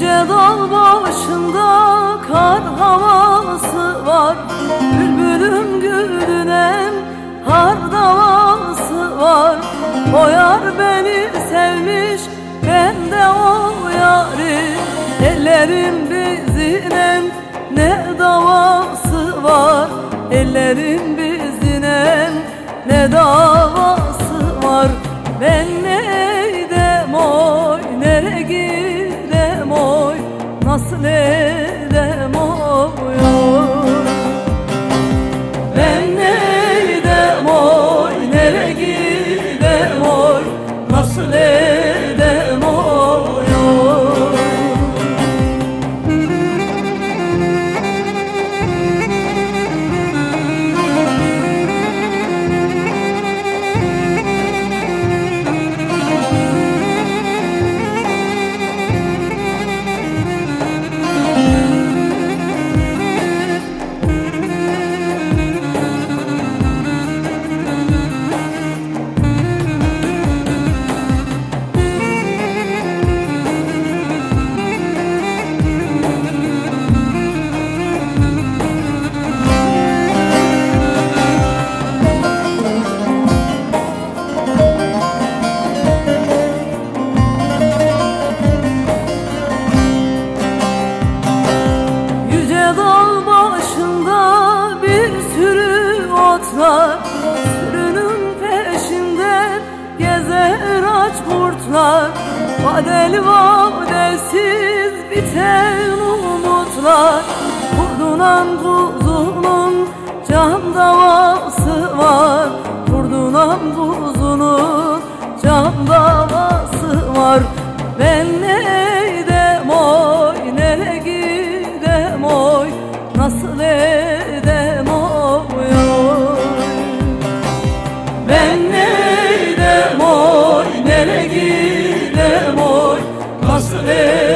dağ başında kar havası var. Bülbülüm gülünen har davası var. O beni sevmiş ben de o yari Ellerim bizine ne davası var. Ellerim bizine ne davası aç kurtlar Vadeli vadesiz biten umutlar. Kurdunan kuzunun can davası var Kurdunan kuzunun Christmas.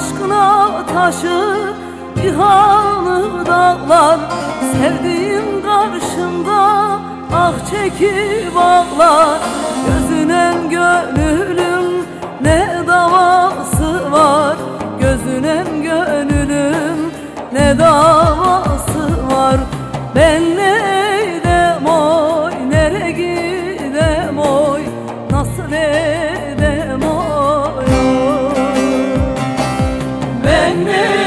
Aşkına taşı cihanı dağlar. Sevdiğim karşımda ah çekip ağlar. Gözünem gönlüm beni